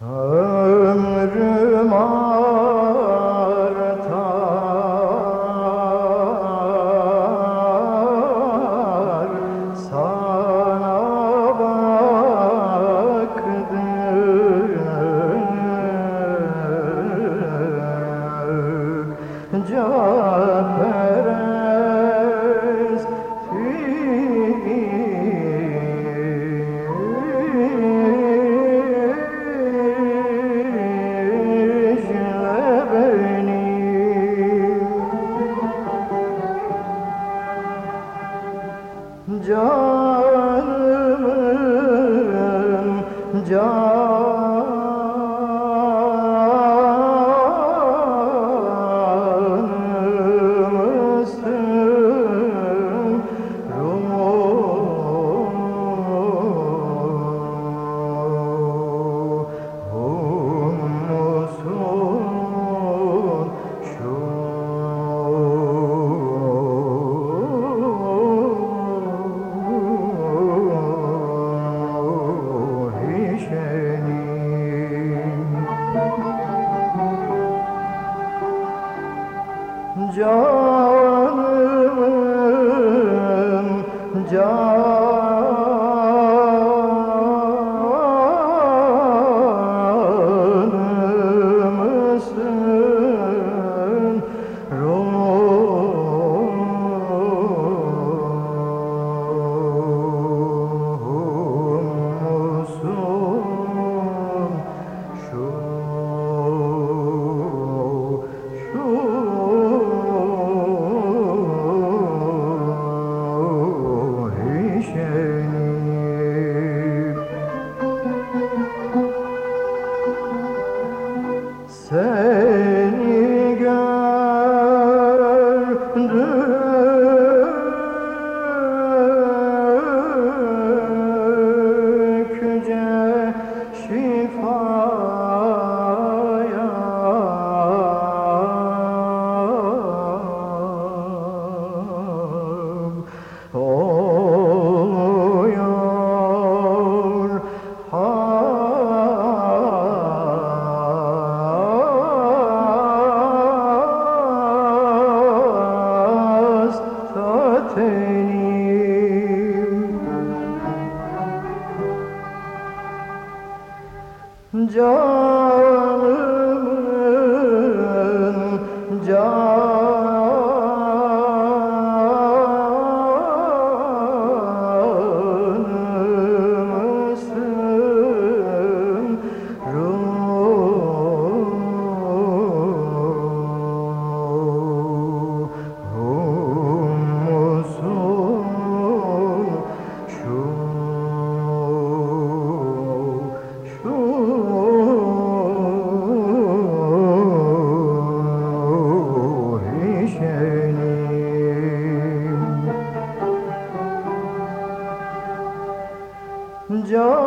Ömrüm artar. Sana baktık Caferez Canımın canımsın Canım canımsın جان Can